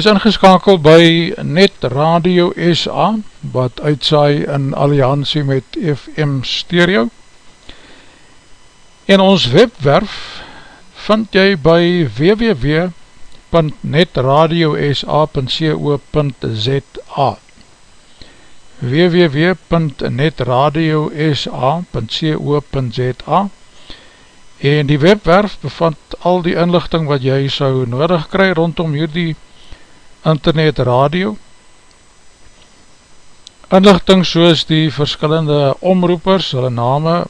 is ingeskakel by Net Radio SA wat uitsaai in alliantie met FM Stereo. En ons webwerf vind jy by www.netradiosa.co.za www.netradiosa.co.za en die webwerf bevat al die inlichting wat jy sou nodig kry rondom hierdie internet radio, inlichting soos die verskillende omroepers, hulle name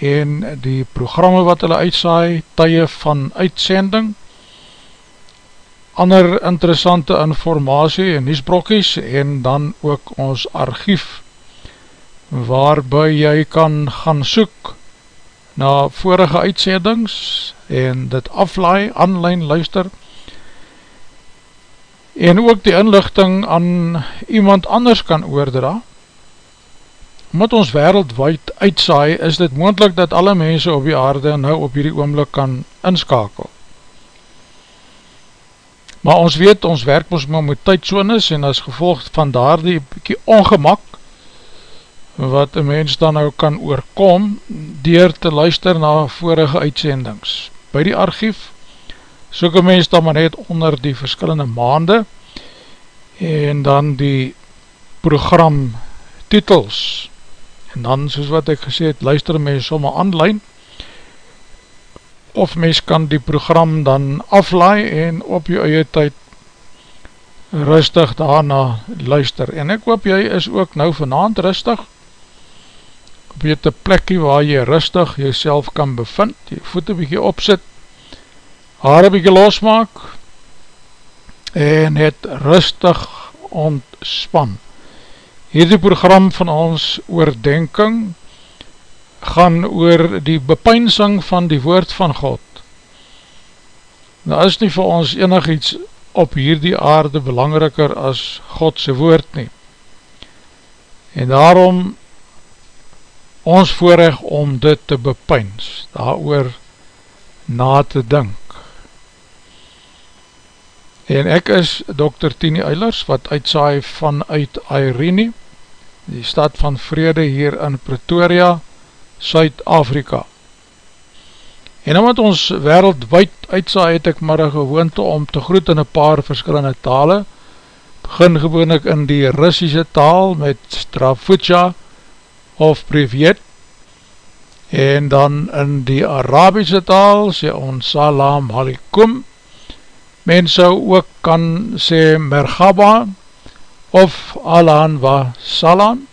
en die programme wat hulle uitsaai, tye van uitsending, ander interessante informatie en niesbrokkies en dan ook ons archief waarby jy kan gaan soek na vorige uitsendings en dit aflaai, online luister en ook die inlichting aan iemand anders kan oordra omdat ons wereldwijd uitsaai is dit moendlik dat alle mense op die aarde nou op hierdie oomlik kan inskakel maar ons weet ons werk ons maar met tydsonis en as gevolg van daar die bykie ongemak wat een mens dan nou kan oorkom dier te luister na vorige uitsendings. By die archief soek een mens dan maar net onder die verskillende maande en dan die program titels. En dan soos wat ek gesê het, luister mens sommer online of mens kan die program dan aflaai en op jou eie tyd rustig daarna luister. En ek hoop jy is ook nou vanavond rustig. Weet een plekkie waar jy rustig jyself kan bevind, jy voet een bykie opsit, haar een bykie losmaak, en het rustig ontspan. Hierdie program van ons oordenking, gaan oor die bepeinsing van die woord van God. Nou is nie vir ons enig iets op hierdie aarde belangriker as Godse woord nie. En daarom ons voorrecht om dit te bepeins, daar oor na te dink. En ek is Dr. Tini Eilers, wat uitsaai vanuit Irene, die stad van vrede hier in Pretoria, Suid-Afrika. En omdat ons wereldwijd uitsaai, het ek maar een gewoonte om te groet in een paar verskillende tale, begin gewoon ek in die Russische taal met Strafutja, of privet en dan in die Arabische taal sê ons salam alikum men sou ook kan sê merhaba of alan wa salam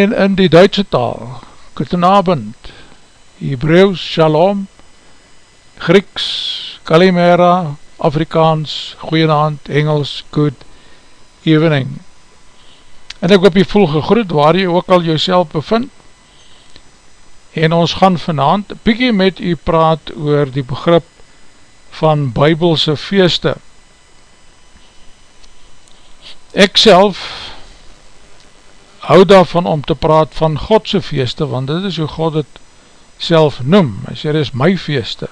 en in die Duitse taal kutenabend Hebrews shalom Grieks kalimera Afrikaans goeienavond Engels good evening En ek hoop jy voel gegroet waar jy ook al jouself bevind. En ons gaan vanavond bykie met u praat oor die begrip van bybelse feeste. Ek self hou daarvan om te praat van Godse feeste, want dit is hoe God het self noem. Hy sê, dit is my feeste.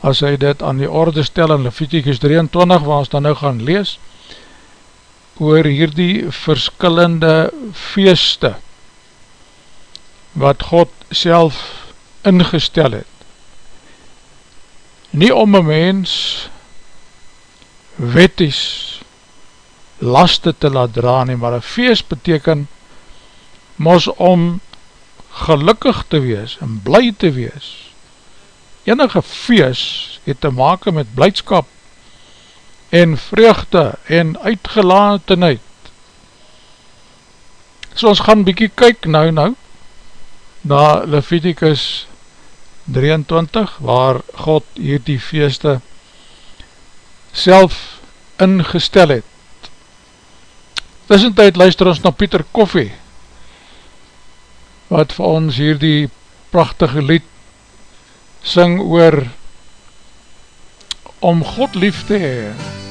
As hy dit aan die orde stel in Leviticus 23, waar ons dan nou gaan lees, oor hierdie verskillende feeste wat God self ingestel het. Nie om een mens wetties laste te laat dra nie, maar een feest beteken mos om gelukkig te wees en bly te wees. Enige feest het te maken met blijdskap en vreugde en uitgelatenheid. So ons gaan bykie kyk nou nou na Leviticus 23 waar God hierdie feeste self ingestel het. Tussentijd luister ons na Pieter Koffie wat vir ons hierdie prachtige lied sing oor om God lief te hee.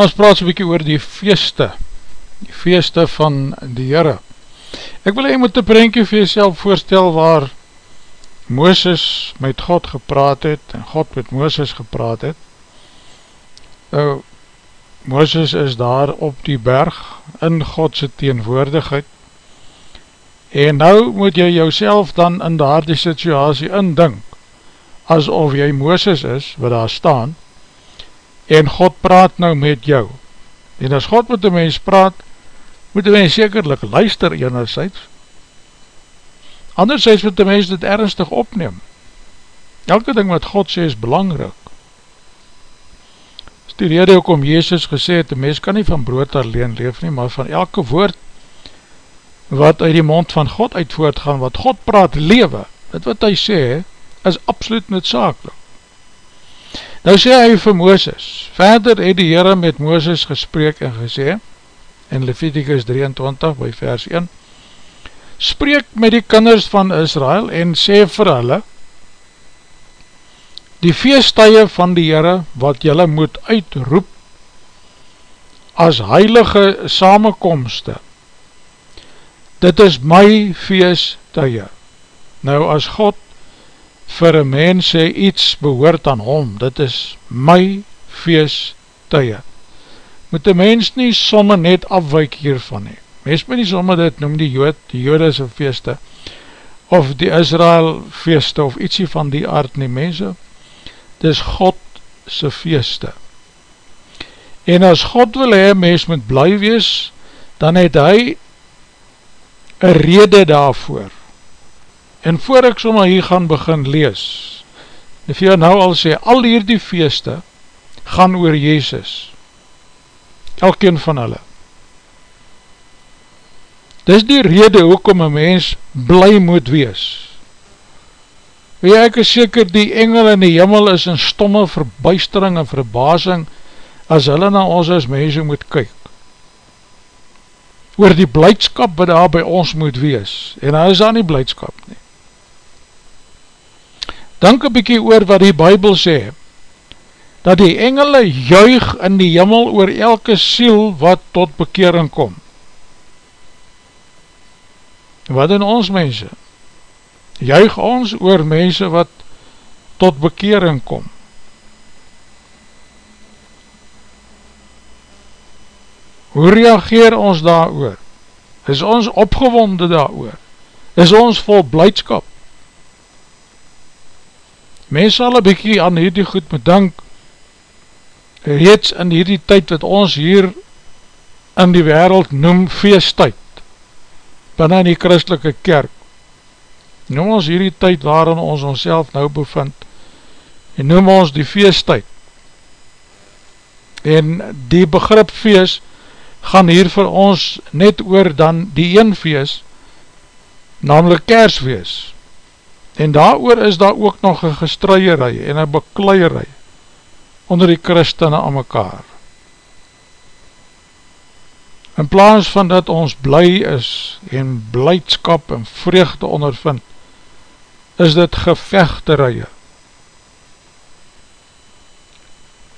Ons praat so bykie oor die feeste, die feeste van die Heere. Ek wil een met die prentje vir jyself voorstel waar Mooses met God gepraat het en God met Mooses gepraat het. Nou, Mooses is daar op die berg in Godse teenwoordigheid en nou moet jy jouself dan in daar die situasie indink asof jy Mooses is wat daar staan en God praat nou met jou. En as God met die mens praat, moet die mens sekerlik luister enerzijds, anderzijds moet die mens dit ernstig opneem. Elke ding wat God sê is belangrijk. Is die rede ook om Jezus gesê het, die mens kan nie van brood alleen leef nie, maar van elke woord wat uit die mond van God uit voortgaan, wat God praat lewe, dit wat hy sê, is absoluut noodzakelijk. Nou sê hy vir Mooses, verder het die Heere met Mooses gespreek en gesê, in Leviticus 23 by vers 1, spreek met die kinders van Israel en sê vir hulle, die feestuie van die Heere wat julle moet uitroep as heilige samenkomste, dit is my feestuie. Nou as God vir een mens sê iets behoort aan hom, dit is my feestuie. Moet die mens nie somme net afwijk hiervan nie. Mens moet nie somme dit noem die jood, die joodse feeste, of die Israel feeste, of ietsie van die aard nie, mense, dit is Godse feeste. En as God wil hee, mens moet bly wees, dan het hy een rede daarvoor. En voor ek sommer hier gaan begin lees, en vir jou nou al sê, al hier die feeste gaan oor Jezus, elkeen van hulle. Dis die rede hoekom een mens bly moet wees. Wie ek is seker die engel in die jimmel is in stomme verbuistering en verbasing as hulle na ons as mense moet kyk. Oor die blijdskap wat daar by ons moet wees. En hy is daar nie blijdskap nie. Dank een bykie oor wat die Bijbel sê, dat die engele juig in die jimmel oor elke siel wat tot bekering kom. Wat in ons mense? Juig ons oor mense wat tot bekering kom. Hoe reageer ons daar oor? Is ons opgewonde daar oor? Is ons vol blijdskap? Mens sal een bykie aan hierdie goed bedank, reeds in hierdie tyd wat ons hier in die wereld noem feesttijd, binnen die christelike kerk, noem ons hierdie tyd waarin ons ons nou bevind, en noem ons die feesttijd, en die begrip feest, gaan hier vir ons net oor dan die een feest, namelijk kersfeest, En daar is daar ook nog een gestruierij en een bekleierij onder die christene aan mekaar. In plaas van dat ons bly is en blijdskap en vreugde ondervind, is dit gevechterije.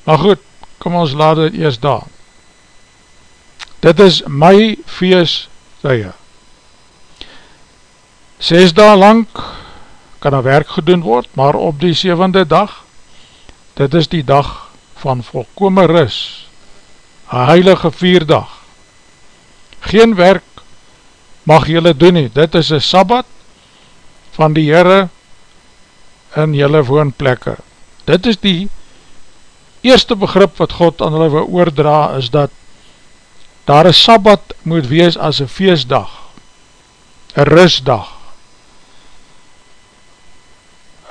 Maar goed, kom ons laat dit eerst daar. Dit is my feestuie. Ses daar lang kan een werk gedoen word, maar op die zevende dag, dit is die dag van volkome ris, een heilige vierdag. Geen werk mag jylle doen nie, dit is een sabbat van die Heere in jylle woonplekke. Dit is die eerste begrip wat God aan hulle wil oordra, is dat daar een sabbat moet wees as een feestdag, een rustdag,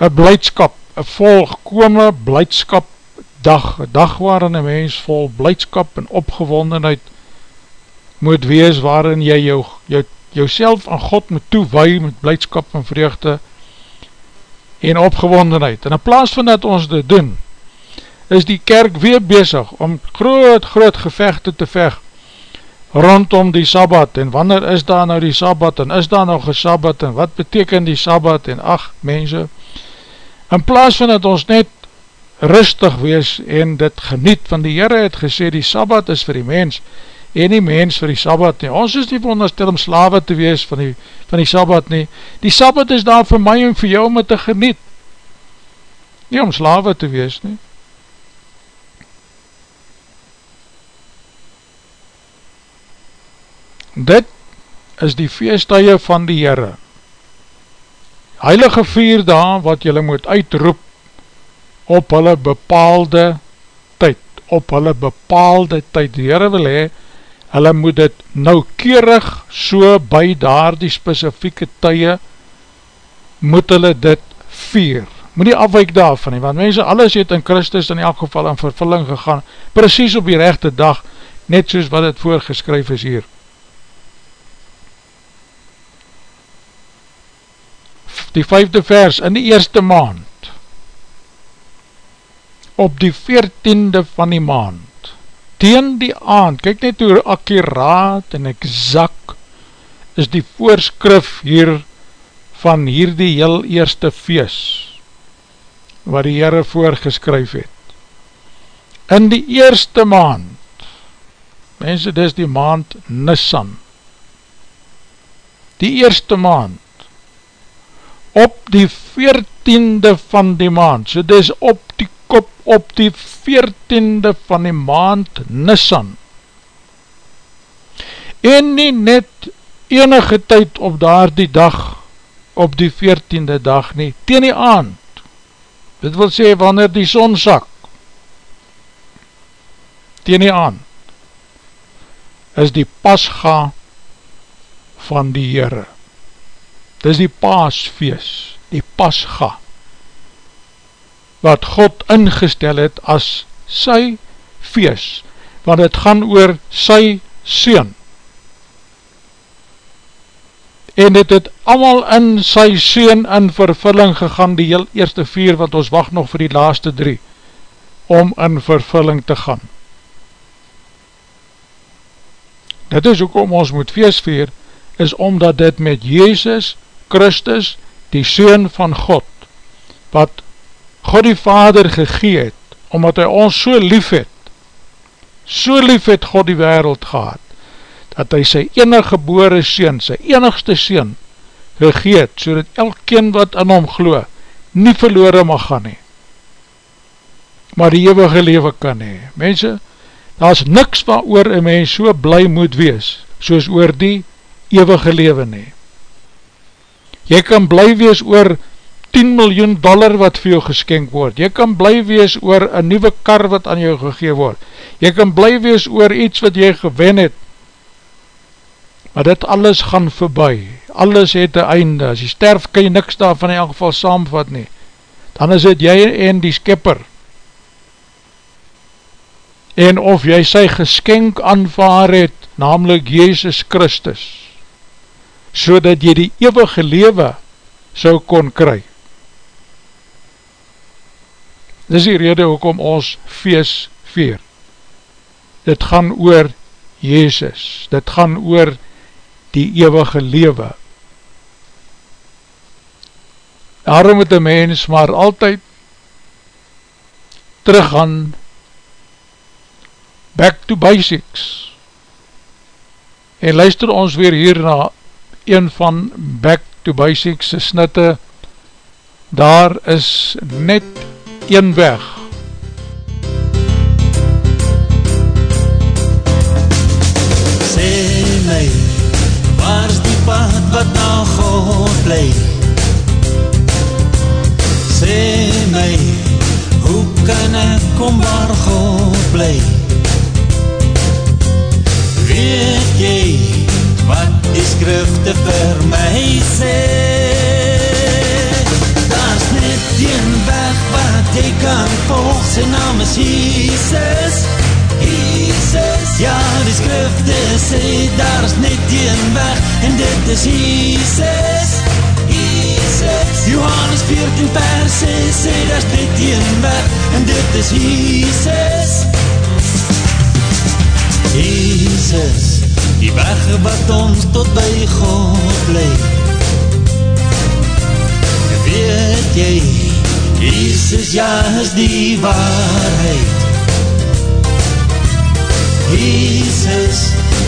een blijdskap, een volgekome blijdskap dag, dag waarin een mens vol blijdskap en opgewondenheid moet wees, waarin jy jou, jou, jou aan God moet toewaai met blijdskap en vreugde en opgewondenheid. En in plaas van dat ons dit doen, is die kerk weer bezig om groot, groot gevechte te vecht rondom die Sabbat en wanneer is daar nou die Sabbat en is daar nog een Sabbat en wat beteken die Sabbat en ach mense, in plaas van dat ons net rustig wees en dit geniet, van die Heere het gesê, die Sabbat is vir die mens, en die mens vir die Sabbat nie, ons is nie veronderstel om slawe te wees van die, van die Sabbat nie, die Sabbat is daar vir my en vir jou om het te geniet, nie om slawe te wees nie, dit is die feestuie van die Heere, heilige vier daan wat jylle moet uitroep op hulle bepaalde tyd, op hulle bepaalde tyd, die Heere wil hee, hulle moet dit noukeurig so by daar die specifieke tye, moet hulle dit vier, moet nie afwijk daarvan nie, want mense alles het in Christus in elk geval in vervulling gegaan, precies op die rechte dag, net soos wat het voorgeskryf is hier, die vijfde vers, in die eerste maand, op die veertiende van die maand, teen die aand, kyk net hoe akkiraat en exact is die voorskrif hier van hier die heel eerste feest, wat die Heere voorgeskryf het. In die eerste maand, mense, dis die maand Nissan, die eerste maand, op die veertiende van die maand, so dis op die kop op die veertiende van die maand Nissan, en nie net enige tyd op daar die dag, op die veertiende dag nie, teen die aand, dit wil sê wanneer die son sak, teen die aand, is die pasga van die Heere. Dis die paasfeest, die pasga, wat God ingestel het as sy feest, want het gaan oor sy Seen. En het het allemaal in sy Seen in vervulling gegaan, die heel eerste vier, wat ons wacht nog vir die laaste drie, om in vervulling te gaan. Dit is ook om ons moet feest vier, is omdat dit met Jezus Christus, die Seun van God, wat God die Vader gegee het, omdat hy ons so lief het, so lief het God die wereld gehad, dat hy sy enige gebore Seun, sy enigste Seun, gegee het, so dat elkeen wat in hom glo, nie verloren mag gaan nie, maar die eeuwige leven kan nie. Mense, daar is niks wat oor een mens so bly moet wees, soos oor die eeuwige leven nie. Jy kan bly wees oor 10 miljoen dollar wat vir jou geskenk word, jy kan bly wees oor een nieuwe kar wat aan jou gegeen word, jy kan bly wees oor iets wat jy gewen het, maar dit alles gaan voorbij, alles het een einde, as jy sterf kan jy niks daarvan in elk geval saamvat nie, dan is het jy en die skipper, en of jy sy geskenk aanvaar het, namelijk Jezus Christus, so dat jy die eeuwige lewe so kon kry. Dis die rede ook om ons feest veer. Dit gaan oor Jezus, dit gaan oor die eeuwige lewe. Daarom moet die mens maar altyd teruggaan Back to Basics En luister ons weer hier na een van Back to Basics snitte Daar is net een weg Sê my, waar is die pad wat na God leid? Sê my, hoe kan ek kom waar God blijf? weet jy wat die skrifte vir my sê daar is net die weg wat jy kan volg. Sy naam is Jesus. Jesus ja die skrifte sê daar is net die weg en dit is Jesus. Jesus Johannes 14 vers sê daar is net die weg en dit is Jesus. Jesus, die weg wat ons tot by God leid. Weet jy, Jesus, ja, is die waarheid. Jesus,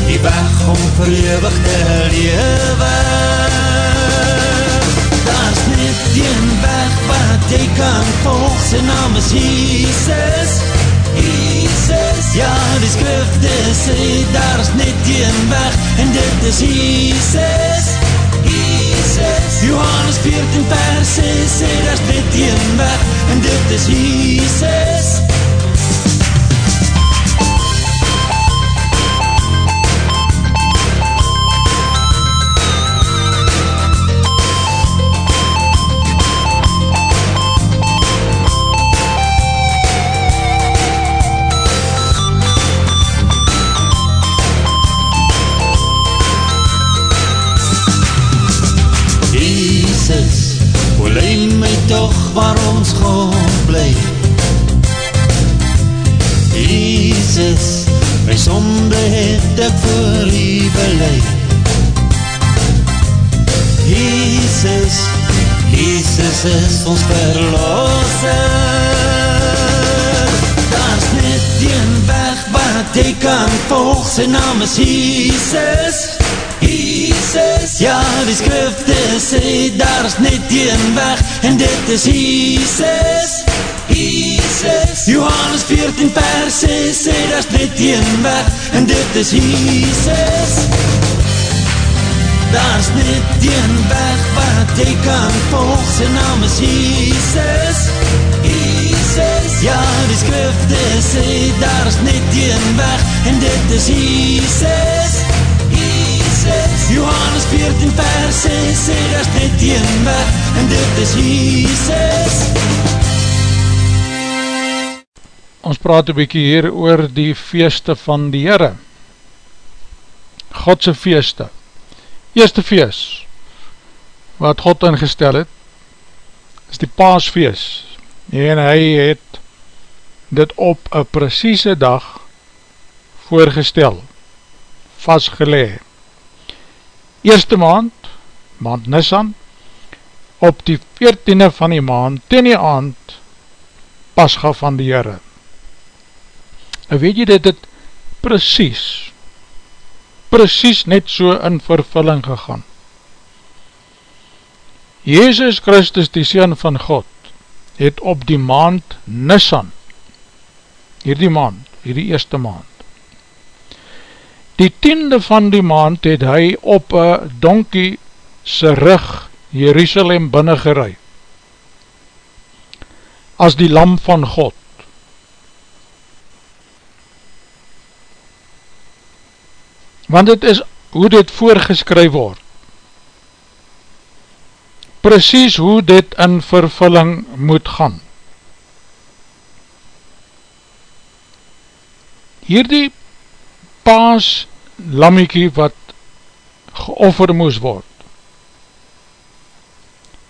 die weg om verewig te lewe. Daar is net die weg wat jy kan volg, sy naam is Jesus. Jesus, ja, die skrifte sê, daar is net een weg, en dit is Jesus, Jesus. Johannes 14 vers sê, sê, daar is net een weg, en dit is Jesus. onskoon bly. Jesus, my sonde het ek vir u belei Jesus, Jesus is ons verlosser. Daar's net een weg wat jy kan volg, sy naam is Jesus Jesus ja die skrifte sê, daar is net een weg, en dit is Jesus. Jesus. Johannes 14 vers 6 sê dat is net een weg en dit is Jesus. Daar is net een weg wat jy kan volg sy naam is Jesus. Jesus. Ja die skrifte sê daar is net een weg en dit is Jesus Jesus Johannes 14 vers 6 sê dat is net een weg en dit is Jesus Ons praat een bykie hier oor die feeste van die Heere. Godse feeste. Eerste feest, wat God ingestel het, is die paasfeest. En hy het dit op een precieze dag voorgestel, vastgeleg. Eerste maand, maand Nisan, op die 14e van die maand, ten die aand, pasga van die Heere. En weet jy dit het precies, precies net so in vervulling gegaan. Jezus Christus, die Seen van God, het op die maand Nissan, hierdie maand, hierdie eerste maand, die tiende van die maand het hy op een donkie sy rug Jerusalem binnengerei, as die lam van God, want het is hoe dit voorgeskryf word. Precies hoe dit in vervulling moet gaan. Hierdie paas lammiekie wat geoffer moes word,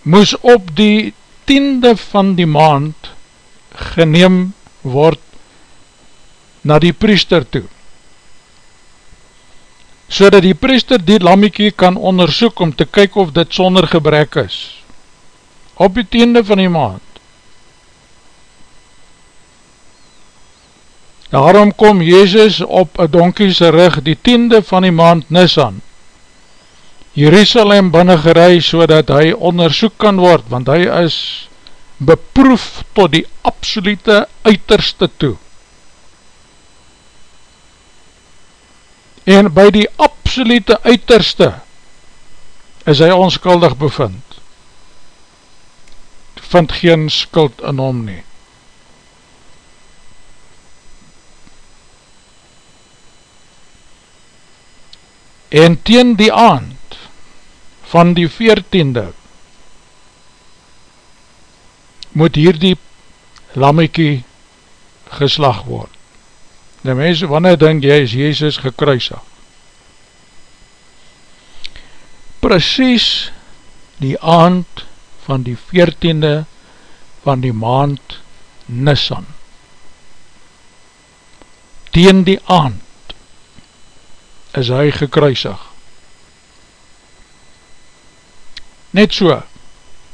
moes op die tiende van die maand geneem word na die priester toe. So dat die priester die lammiekie kan onderzoek om te kyk of dit sonder gebrek is, op die tiende van die maand. Daarom kom Jezus op een donkiese rug die tiende van die maand Nisan, Jerusalem binnengerei so dat hy onderzoek kan word, want hy is beproef tot die absolute uiterste toe. en by die absolute uiterste is hy onskuldig bevind. Vind geen skuld in hom nie en teen die aand van die veertiende moet hier die lammiekie geslag word Die mense, wanneer denk jy is Jezus gekruisig? Precies die aand van die veertiende van die maand Nissan. Tien die aand is hy gekruisig. Net so,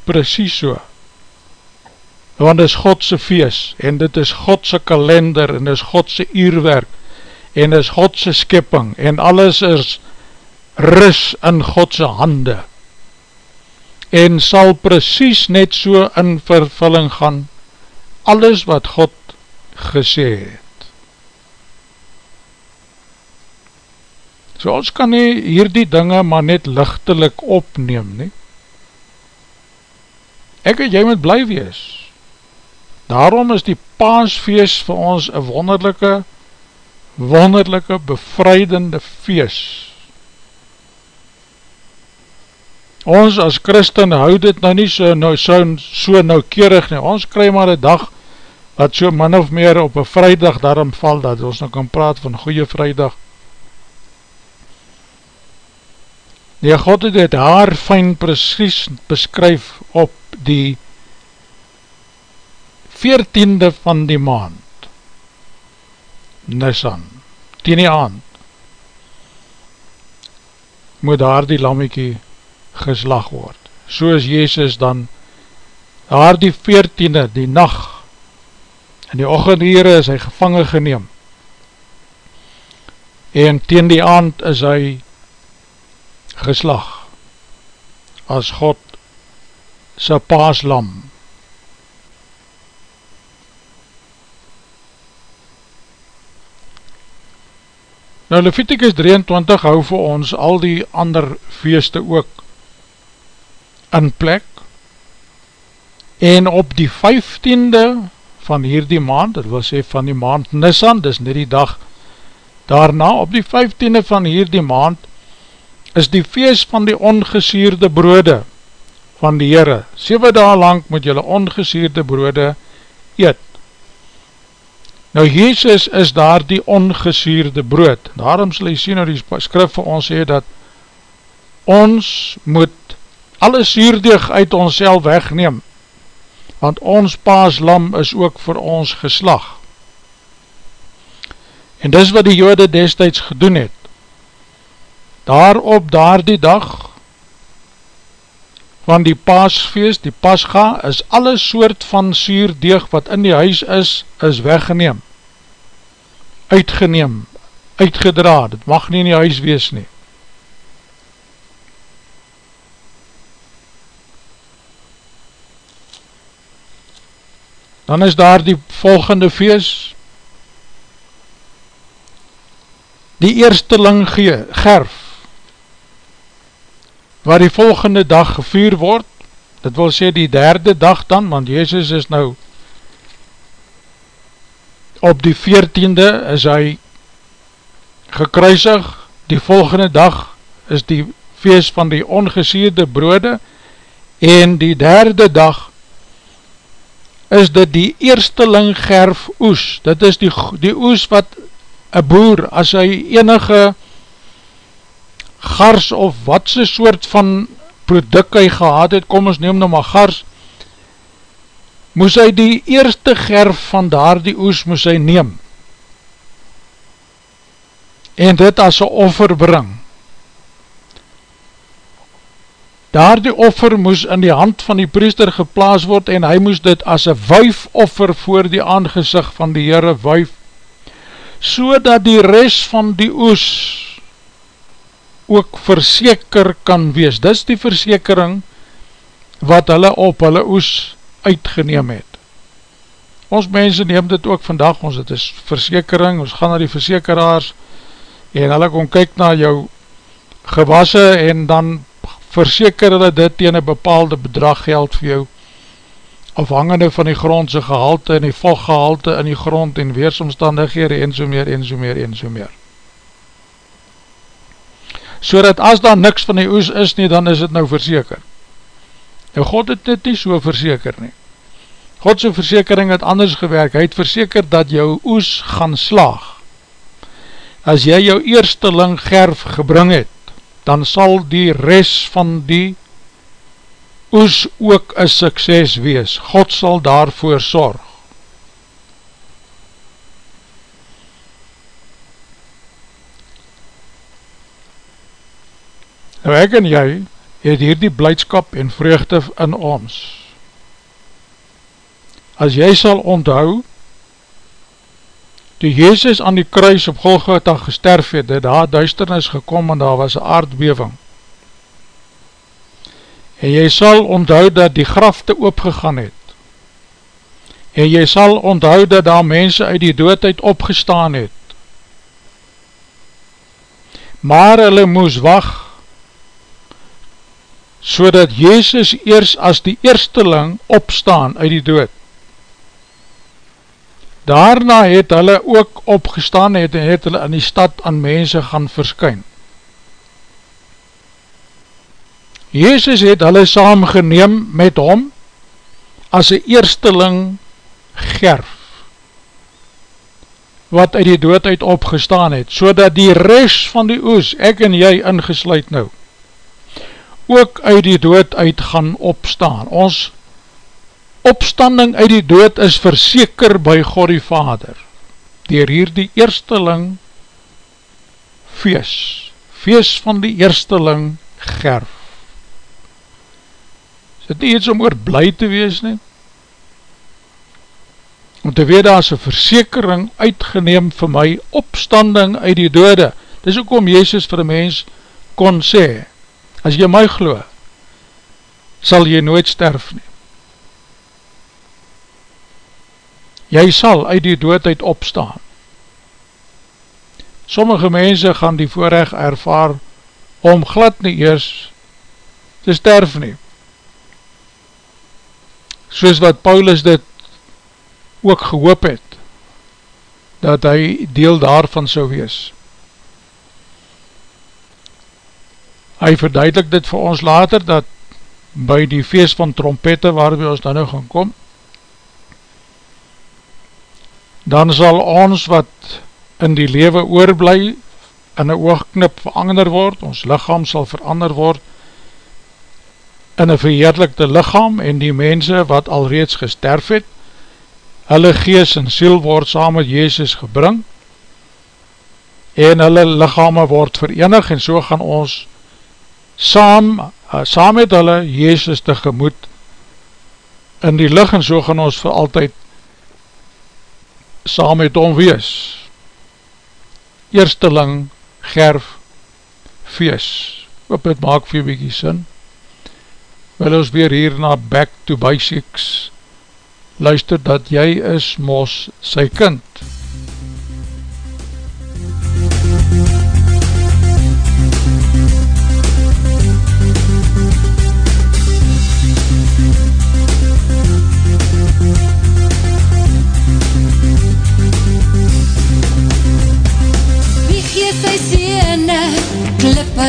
precies so want is Godse feest, en dit is Godse kalender, en is Godse uurwerk, en is Godse skipping, en alles is ris in Godse hande, en sal precies net so in vervulling gaan, alles wat God gesê het. So ons kan nie hierdie dinge maar net lichtelik opneem nie. Ek en jy moet bly wees, Daarom is die paasfeest vir ons een wonderlijke, wonderlijke, bevrijdende feest. Ons as christen houd dit nou nie so, nou, so, so naukerig nie. Ons kry maar een dag wat so min of meer op een vrijdag daarom val, dat ons nou kan praat van goeie vrijdag. Die God het het haar fijn precies beskryf op die veertiende van die maand, Nisan, teen die aand, moet daar die lammiekie geslag word. So is Jezus dan daar die veertiende, die nacht, in die ochendere is hy gevangen geneem, en teen die aand is hy geslag, as God sy paaslam. Nou Leviticus 23 hou vir ons al die ander feeste ook in plek en op die 15de van hierdie maand, dit wil sê van die maand Nisan, dis net die dag daarna, op die 15de van hierdie maand is die feest van die ongesierde brode van die Heere. 7 dae lang moet julle ongesierde brode eet. Nou Jezus is daar die ongesierde brood. Daarom sal jy sien nou die skrif vir ons sê dat ons moet alle suurdeeg uit ons sel wegneem want ons paaslam is ook vir ons geslag. En dis wat die jode destijds gedoen het. Daarop daar die dag van die paasfeest, die pasga, is alle soort van suurdeeg wat in die huis is, is weggeneem. Uitgeneem, uitgedra, dit mag nie in die huis wees nie. Dan is daar die volgende feest, die eerste ling gerf, waar die volgende dag gevuur word, dit wil sê die derde dag dan, want Jezus is nou op die veertiende is hy gekruisig, die volgende dag is die feest van die ongesierde brode, en die derde dag is dit die eersteling gerf oes, dit is die, die oes wat een boer, as hy enige gars of wat sy soort van product hy gehad het, kom ons neem nou maar gars, moes hy die eerste gerf van daar die oes moes hy neem, en dit as een offer bring, daar die offer moes in die hand van die priester geplaas word en hy moes dit as een wuif offer voor die aangezicht van die Heere wuif, so dat die rest van die oes ook verseker kan wees. Dis die versekering wat hulle op hulle oes uitgeneem het. Ons mense neem dit ook vandag, ons het is versekering, ons gaan na die versekeraars en hulle kom kyk na jou gewasse en dan verseker hulle dit tegen een bepaalde bedrag geld vir jou, afhangende van die grondse gehalte en die volgehalte in die grond en weersomstandighede en so meer en so meer en so meer. So dat as daar niks van die oes is nie, dan is het nou verseker. Nou God het dit nie so verseker nie. Godse versekering het anders gewerk, hy het verseker dat jou oes gaan slaag. As jy jou eerste ling gerf gebring het, dan sal die res van die oes ook een sukses wees. God sal daarvoor sorg. Nou ek en jy het hier die blijdskap en vreugde in ons. As jy sal onthou, toe Jezus aan die kruis op Golgotha gesterf het, het daar duisternis gekom en daar was aardbeving. En jy sal onthou dat die grafte oopgegaan het. En jy sal onthou dat daar mense uit die doodheid opgestaan het. Maar hulle moes wacht so dat Jezus eers as die eersteling opstaan uit die dood. Daarna het hulle ook opgestaan het en het hulle in die stad aan mense gaan verskyn. Jezus het hulle saamgeneem met hom as een eersteling gerf wat uit die dood uit opgestaan het, so die rest van die oes, ek en jy ingesluid nou, ook uit die dood uit gaan opstaan. Ons opstanding uit die dood is verseker by God die Vader. dier hier die eersteling feest, feest van die eersteling gerf. Is dit nie iets om oor blij te wees nie? Om te weet, daar is een versekering uitgeneem vir my opstanding uit die dode. Dis ook om Jezus vir die mens kon sê, as jy my glo, sal jy nooit sterf nie. Jy sal uit die doodheid opstaan. Sommige mense gaan die voorrecht ervaar om glad nie eers te sterf nie. Soos wat Paulus dit ook gehoop het, dat hy deel daarvan sou wees. Hy verduidelik dit vir ons later, dat by die feest van trompette, waar we ons dan nou gaan kom, dan sal ons wat in die lewe oorblij in een oogknip verander word, ons lichaam sal verander word in een verheerlikte lichaam en die mense wat alreeds gesterf het, hulle gees en siel word saam met Jezus gebring en hulle lichame word verenig en so gaan ons saam, uh, saam met hulle Jezus tegemoet in die licht en so gaan ons vir altyd saam met hom wees eersteling, gerf, fees. Hoop het maak vir bykie sin. Wil ons weer hier na Back to Basics luister dat jy is mos sy kind.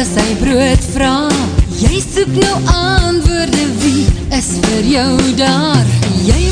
Sy brood vraag Jy soek nou antwoorde wie is vir jou daar? Jy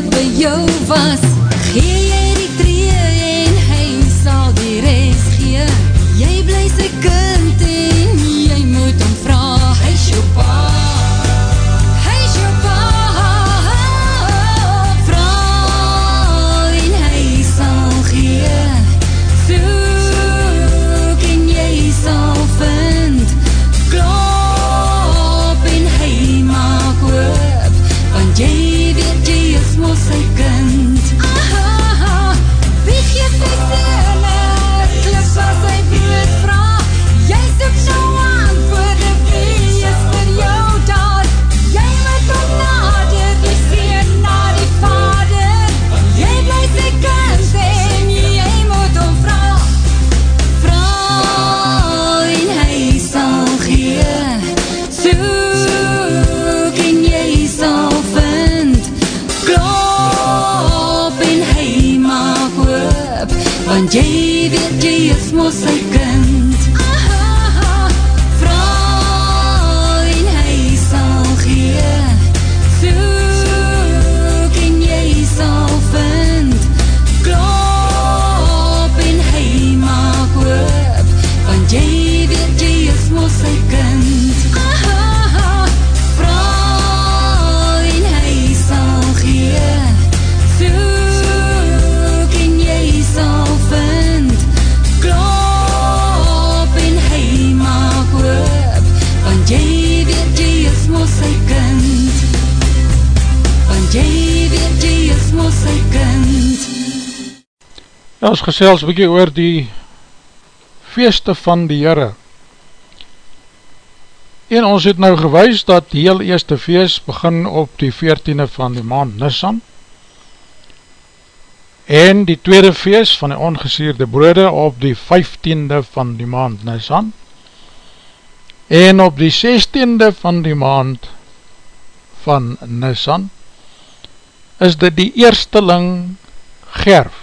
wat by jou was. Gee ons gesels bykie oor die feeste van die Heere. En ons het nou gewys dat die heel eerste feest begin op die 14e van die maand Nissan. en die tweede feest van die ongesierde brode op die 15de van die maand Nisan en op die 16de van die maand van Nisan is dit die eersteling gerf,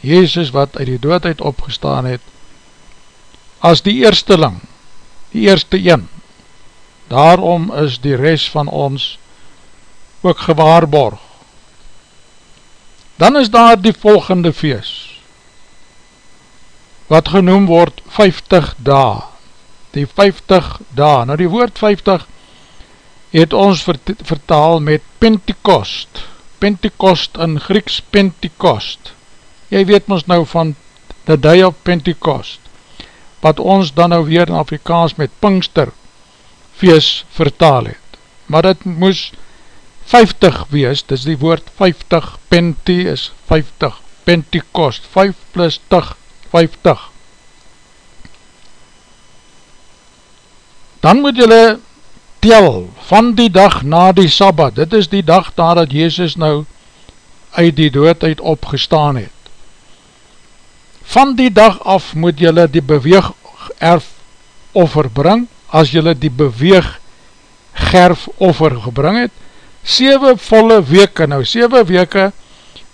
Jezus wat uit die doodheid opgestaan het, as die eersteling, die eerste een. Daarom is die rest van ons ook gewaarborg. Dan is daar die volgende feest, wat genoem word 50 dae, die 50 dae. Nou die woord 50 het ons vertaal met Pentecost, Pentecost in Grieks Pentecost. Jy weet ons nou van the day of Pentecost, wat ons dan nou weer in Afrikaans met Pinkster feest vertaal het. Maar dit moes 50 wees, dit is die woord 50, Pente is 50, Pentecost, 5 plus 10, 50. Dan moet jylle tel van die dag na die Sabbat, dit is die dag nadat Jezus nou uit die doodheid opgestaan het. Van die dag af moet jylle die beweeg erf offer bring, as jylle die beweeg gerf offer gebring het, 7 volle weke, nou 7 weke,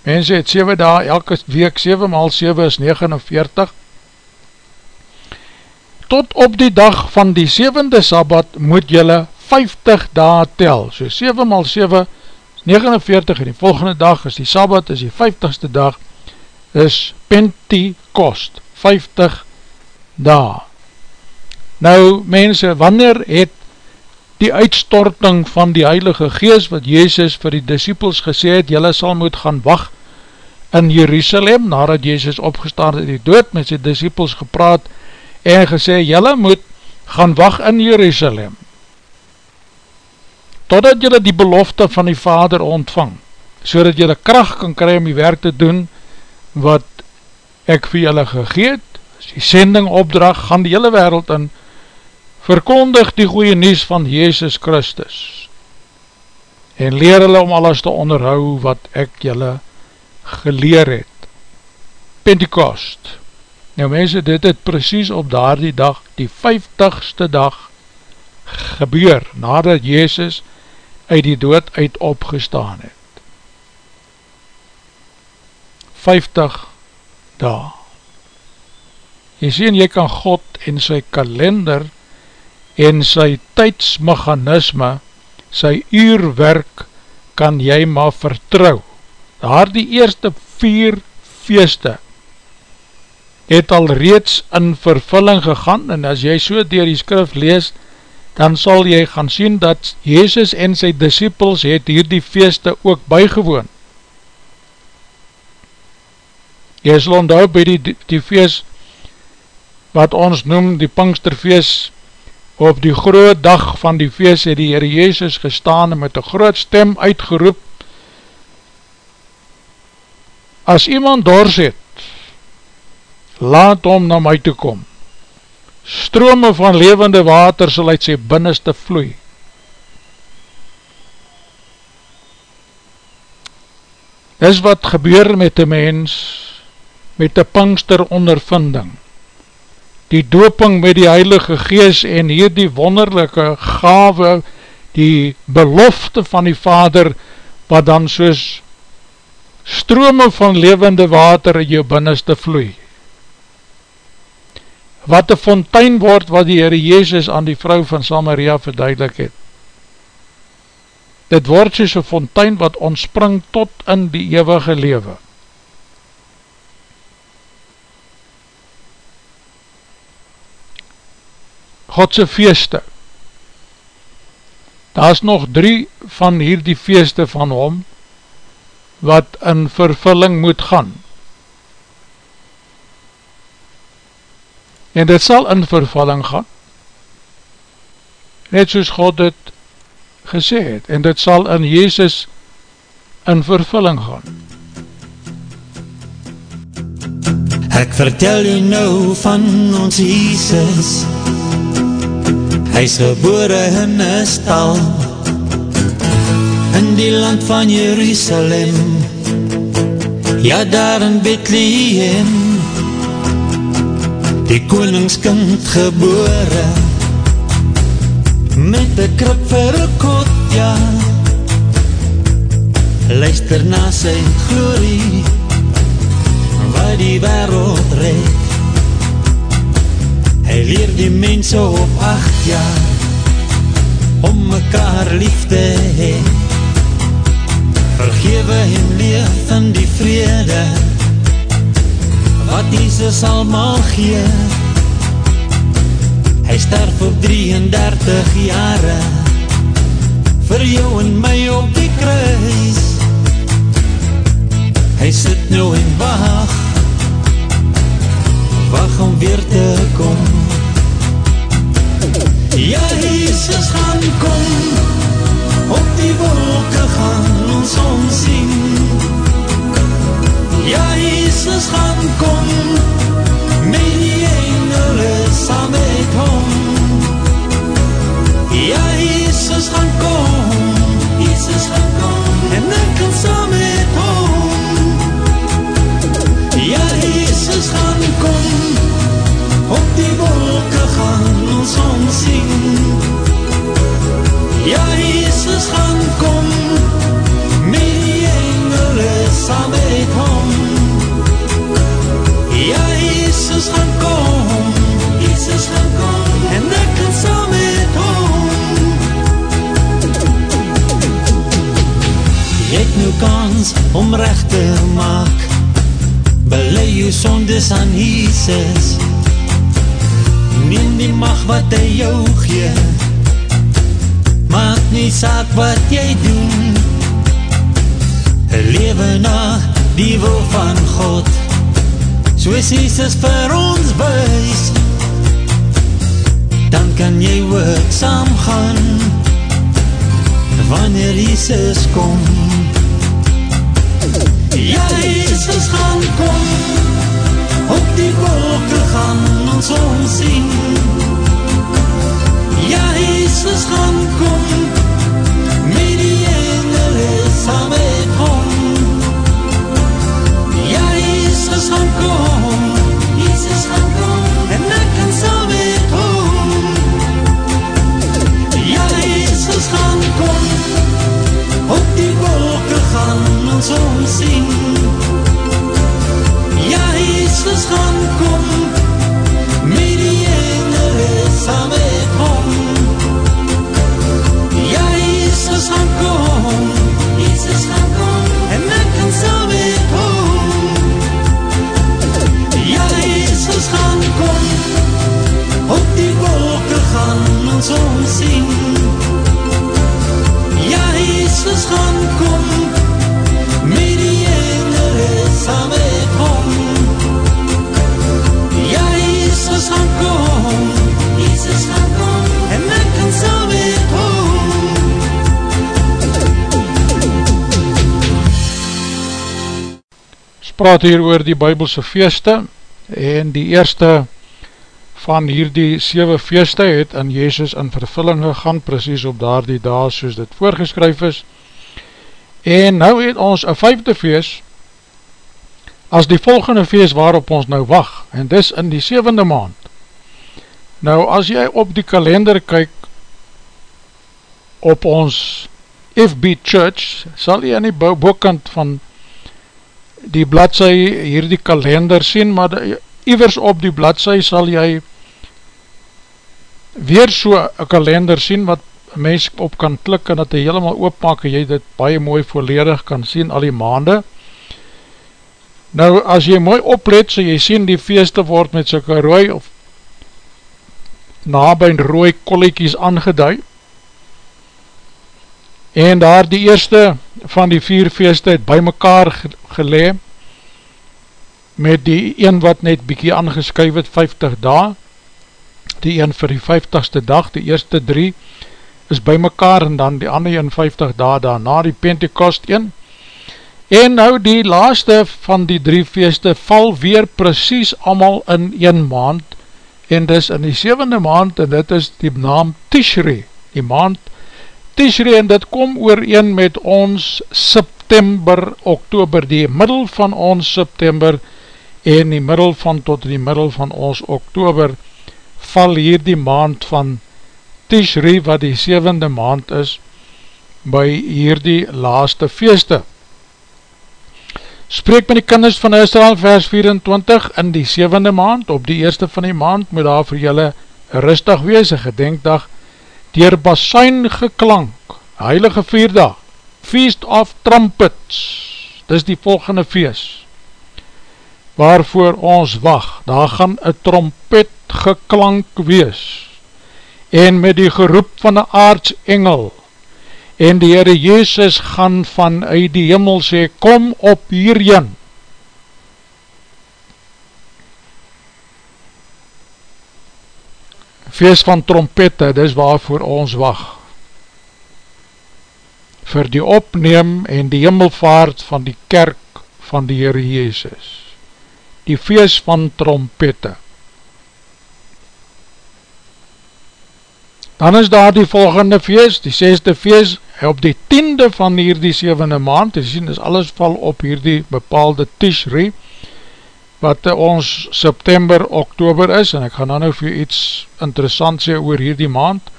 mense het 7 dae, elke week 7 maal 7 is 49, tot op die dag van die 7de Sabbat moet jylle 50 dae tel, so 7 maal 7 is 49 en die volgende dag is die Sabbat, is die 50ste dag, is Pentecost, 50 dae. Nou mense, wanneer het die uitstorting van die Heilige Gees wat Jezus vir die disciples gesê het, jylle sal moet gaan wacht in Jerusalem, nadat Jezus opgestaan het die dood met sy disciples gepraat en gesê, jylle moet gaan wacht in Jerusalem totdat jylle die belofte van die Vader ontvang, so dat jylle kracht kan kry om die werk te doen, wat ek vir jylle gegeet, as die sending opdrag, gaan die hele wereld in, verkondig die goeie nies van Jezus Christus, en leer hulle om alles te onderhou, wat ek jylle geleer het. Pentecost, nou mense, dit het precies op daar die dag, die 50ste dag, gebeur, nadat Jezus uit die dood uit opgestaan het. 50 dae. Jy sien, jy kan God en sy kalender en sy tydsmechanisme, sy uurwerk, kan jy maar vertrouw. Daar die eerste vier feeste het al reeds in vervulling gegaan en as jy so dier die skrif leest, dan sal jy gaan sien dat Jezus en sy disciples het hier die feeste ook bygewoon. Jy sal onthou by die, die feest wat ons noem die Pinksterfeest op die groot dag van die feest het die Heere Jezus gestaan en met een groot stem uitgeroep As iemand dors het, laat hom na my toe kom strome van levende water sal uit sy binneste vloei. Dis wat gebeur met die mens, met die pangster ondervinding, die doping met die heilige gees en hier die wonderlijke gave, die belofte van die vader, wat dan soos strome van levende water in jou binneste vloei wat een fontein word wat die Heere Jezus aan die vrou van Samaria verduidelik het. Dit word soos een fontein wat ontspring tot in die eeuwige lewe. Godse feeste Daar is nog drie van hier die feeste van hom wat in vervulling moet gaan. en dit sal in vervalling gaan, net soos God dit gesê het, en dit sal in Jezus in vervulling gaan. Ek vertel u nou van ons Jesus, hy is gebore in een stal, in die land van Jerusalem, Ja, daar in Bethlehem Die koningskind gebore Met die krip vir kot, ja. Luister na sy glorie Waar die wereld red Hy leer die mense op acht jaar Om mekaar liefde heen. Vergewe en leef in die vrede Wat Jesus almal gee. Hy sterf op 33 jare Vir jou en my op die kruis. Hy sit nou en wacht Wacht om weer te kom Ja, Jesus gaan kom. Op die wolke gaan ons omsien Ja, Jesus gaan kom gaan ons omsien Ja, Jesus gaan kom Met die engel is saam met hom. Ja, Jesus gaan kom Jesus gaan kom En ek kan saam met hom. Jy het nou kans om recht te maak Belei jou sondes aan Jesus Neem die mag wat hy jou gee. Maak nie saak wat jy doen. Lewe na die wil van God. Soos Jesus vir ons wees Dan kan jy ook saam gaan. Wanneer Jesus kom Ja, Jesus gaan kom Op die wolke gaan ons omsien Ja, Jesus gaan kom. Met die engel is saam met hom. Ja, Jesus gaan kom. Jesus gaan kom En ek kan saam met hom. Ja, Jesus gaan kom. Op die wolke gaan ons omsien Ja, praat hier oor die bybelse feeste en die eerste van hierdie 7 feeste het in Jezus in vervulling gegaan, precies op daar die dag soos dit voorgeskryf is. En nou het ons een vijfde feest as die volgende feest waarop ons nou wacht, en dis in die 7e maand. Nou as jy op die kalender kyk op ons FB Church, sal jy in die boekant van die bladse hier die kalender sien, maar die, ivers op die bladse sal jy weer so een kalender sien wat mens op kan klik en dat hy helemaal oopmaak en jy dit baie mooi volledig kan sien al die maande. Nou as jy mooi oplet, so jy sien die feeste word met soke rooi of nabijn rooi kolliekies aangeduid en daar die eerste van die vier feeste het by mekaar gelee met die een wat net bykie aangeskuif het 50 dae. Die een vir die 50ste dag die eerste drie is by mekaar en dan die ander 51 dae daarna die Pentecost een. En nou die laaste van die drie feeste val weer precies allemaal in een maand en dis in die zevende maand en dit is die naam Tishri die maand Tishri en dit kom ooreen met ons September oktober, die middel van ons september en die middel van tot die middel van ons oktober val hier die maand van Tishri wat die sevende maand is by hier die laaste feeste. Spreek met die kinders van Israel vers 24 in die sevende maand op die eerste van die maand moet daar vir julle rustig wees, een gedenkdag dier basuin geklank. Heilige vierdag. Feast of Trumpets. Dis die volgende feest waarvoor ons wacht, daar gaan een trompet geklank wees, en met die geroep van een aardsengel, en die Heere Jezus gaan van uit die hemel sê, kom op hierheen, feest van trompette, dis waarvoor ons wacht, vir die opneem en die hemelvaart van die kerk van die Heere Jezus. Die feest van trompette. Dan is daar die volgende feest, die zesde feest, op die tiende van hierdie zevende maand, jy sien, is alles val op hierdie bepaalde Tishri, wat ons September, Oktober is, en ek gaan dan nou vir iets interessant sê oor hierdie maand,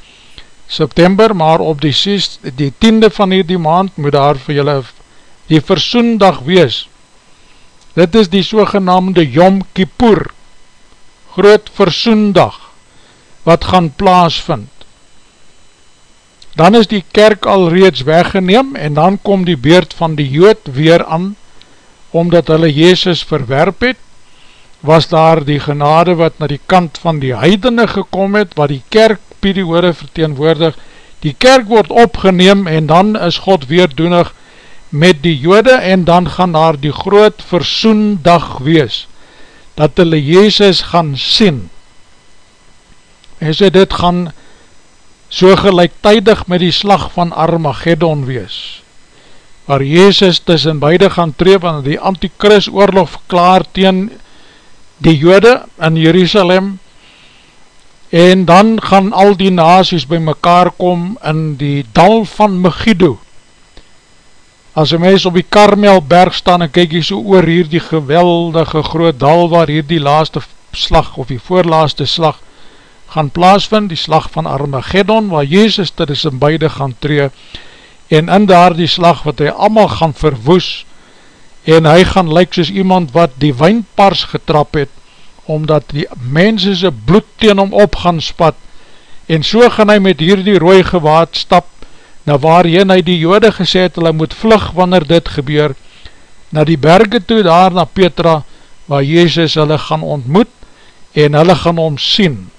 September, maar op die, 6, die tiende van hierdie maand, moet daar vir julle die versoendag wees, Dit is die sogenaamde Yom Kippur, groot versoendag, wat gaan plaasvind. Dan is die kerk al reeds weggeneem en dan kom die beurt van die jood weer aan, omdat hulle Jezus verwerp het, was daar die genade wat na die kant van die heidene gekom het, wat die kerk periode verteenwoordig, die kerk word opgeneem en dan is God weer doenig met die jode en dan gaan daar die groot versoendag wees, dat hulle Jezus gaan sien. En sê dit gaan so gelijktijdig met die slag van Armageddon wees, waar Jezus tussen beide gaan tree, want die antikris oorlog verklaar teen die jode in Jerusalem, en dan gaan al die nazies by mekaar kom in die dal van Megiddo, as een mens op die Karmelberg staan en kyk jy so oor hier die geweldige groot dal waar hier die laaste slag of die voorlaaste slag gaan plaasvind, die slag van Armageddon waar Jezus ter is in beide gaan tree en in daar die slag wat hy allemaal gaan verwoes en hy gaan lyk soos iemand wat die wijnpars getrap het omdat die mense sy bloed teen hom op gaan spat en so gaan hy met hier die rooi gewaad stap na waarheen hy die jode gesê het, hulle moet vlug wanneer dit gebeur, na die berge toe, daar na Petra, waar Jezus hulle gaan ontmoet, en hulle gaan om sien.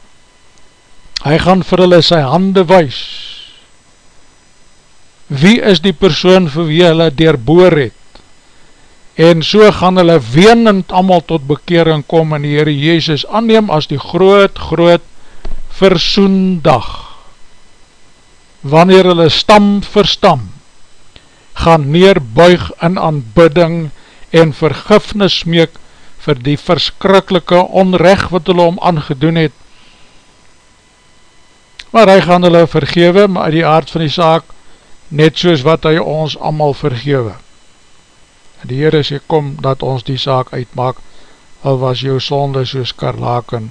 Hy gaan vir hulle sy hande wees. Wie is die persoon vir wie hulle deurboor het? En so gaan hulle wenend allemaal tot bekering kom en die Heere Jezus aanneem as die groot, groot versoendag wanneer hulle stam vir stam gaan neerbuig in aanbidding en vergifnis smeek vir die verskrikkelike onrecht wat hulle om aangedoen het. Maar hy gaan hulle vergewe, maar uit die aard van die saak, net soos wat hy ons allemaal vergewe. En die Heere sê, kom dat ons die saak uitmaak, al was jou sonde soos karlaken,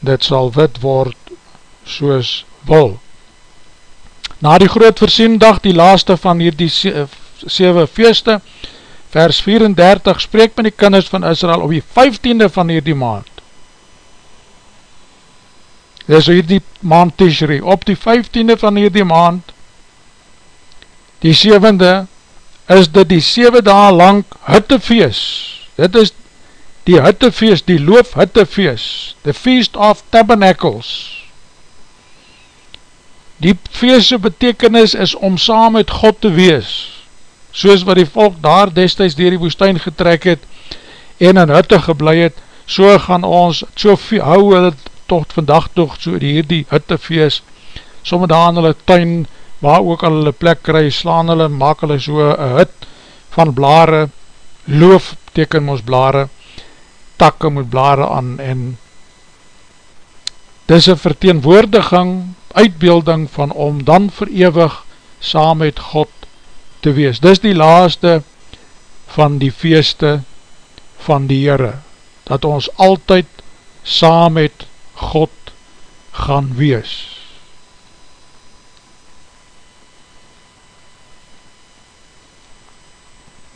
dit sal wit word soos wol. Na die groot versiendag, die laaste van hierdie 7 feeste, vers 34, spreek met die kinders van Israel op die 15e van hierdie maand. Dit is hierdie maand Tishri, op die 15e van hierdie maand, die 7e, is dit die 7 dae lang hittefeest. Dit is die hittefeest, die loof hittefeest, the Feast of Tabernacles, Die feestse betekenis is om saam met God te wees, soos wat die volk daar destijds dier die woestijn getrek het en in hutte geblei het, so gaan ons, so hou hulle tot vandag toch so die hierdie hutte feest, somme daar in hulle tuin, waar ook al hulle plek kry, slaan hulle, maak hulle so een hut van blare, loof teken ons blare, takke met blare aan en dis een verteenwoordiging uitbeelding van om dan verewig saam met God te wees. Dis die laaste van die feeste van die Heere, dat ons altyd saam met God gaan wees.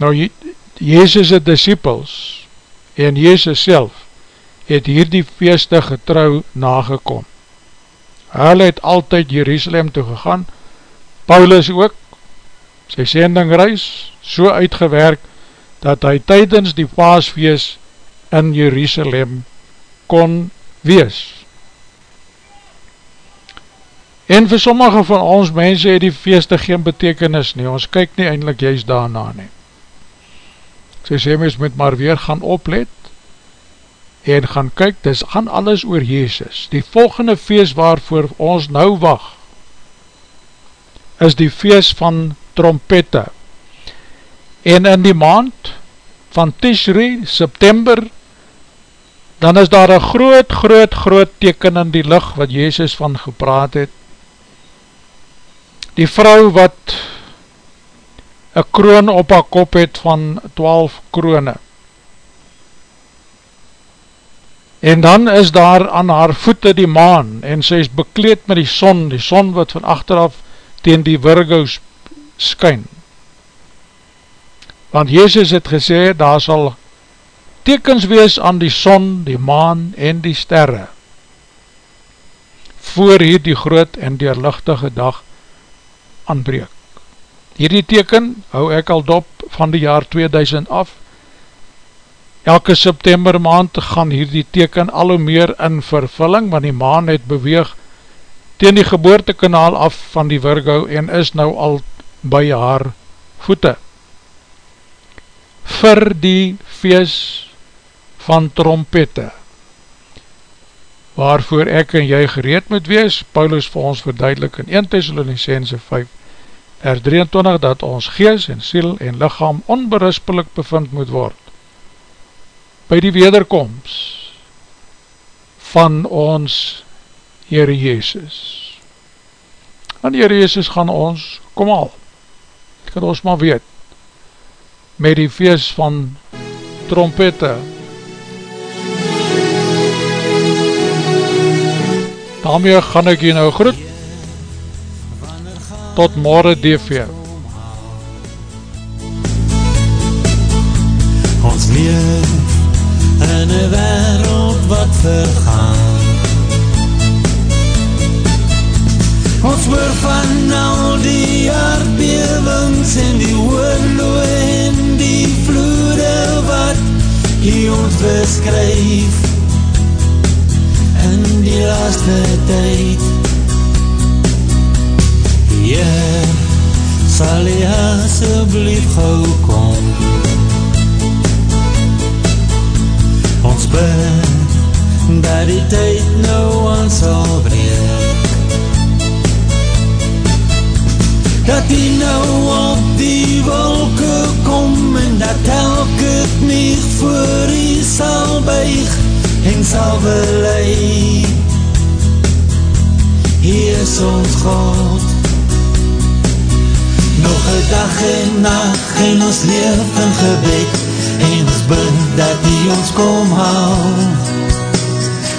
Nou, Jezus' disciples en Jezus self het hier die feeste getrouw nagekom. Hulle het altyd Jerusalem toe gegaan, Paulus ook, sy sendingreis, so uitgewerk, dat hy tydens die paasfeest in Jerusalem kon wees. En vir sommige van ons mense het die feeste geen betekenis nie, ons kyk nie eindelijk juist daarna nie. Sy sê mys moet maar weer gaan oplet, en gaan kyk, dis gaan alles oor Jezus. Die volgende feest waarvoor ons nou wacht, is die feest van trompette. En in die maand van Tishri, September, dan is daar een groot, groot, groot teken in die licht wat Jezus van gepraat het. Die vrou wat een kroon op haar kop het van 12 kroone. En dan is daar aan haar voete die maan en sy is bekleed met die son, die son wat van achteraf teen die Virgo skyn. Want Jezus het gesê, daar sal tekens wees aan die son, die maan en die sterre voor hier die groot en deurlichtige dag aanbreek. Hierdie teken hou ek al dop van die jaar 2000 af. Elke September maand gaan hierdie teken al hoe meer in vervulling, want die maan het beweeg teen die geboortekanaal af van die Virgo en is nou al by haar voete. Vir die feest van trompette, waarvoor ek en jy gereed moet wees, Paulus vir ons verduidelik in 1 Thessalonicense 5, vers 23, dat ons gees en siel en lichaam onberispelik bevind moet word, by die wederkomst van ons Heere Jezus. En Heere Jezus gaan ons, kom al, kan ons maar weet, met die feest van trompette. Daarmee gaan ek hier nou groet, tot morgen DV. Ons leef in een wereld wat vergaan Ons hoor van al die aardbewings en die oorloe en die vloede wat die ons beskryf in die laaste tyd. Heer, sal jy asjeblief gauw kom. Ons bid, dat die tyd nou ons sal breek. dat hy nou op die wolke kom en dat elke knieg voor hy sal buig en sal belei. Hier is ons God, nog een dag en nacht en ons leef in gebed en ons bid dat hy ons kom hou.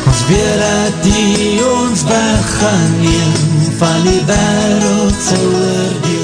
Ons weet dat hy ons weg gaan neem van die wereld sy oordeel.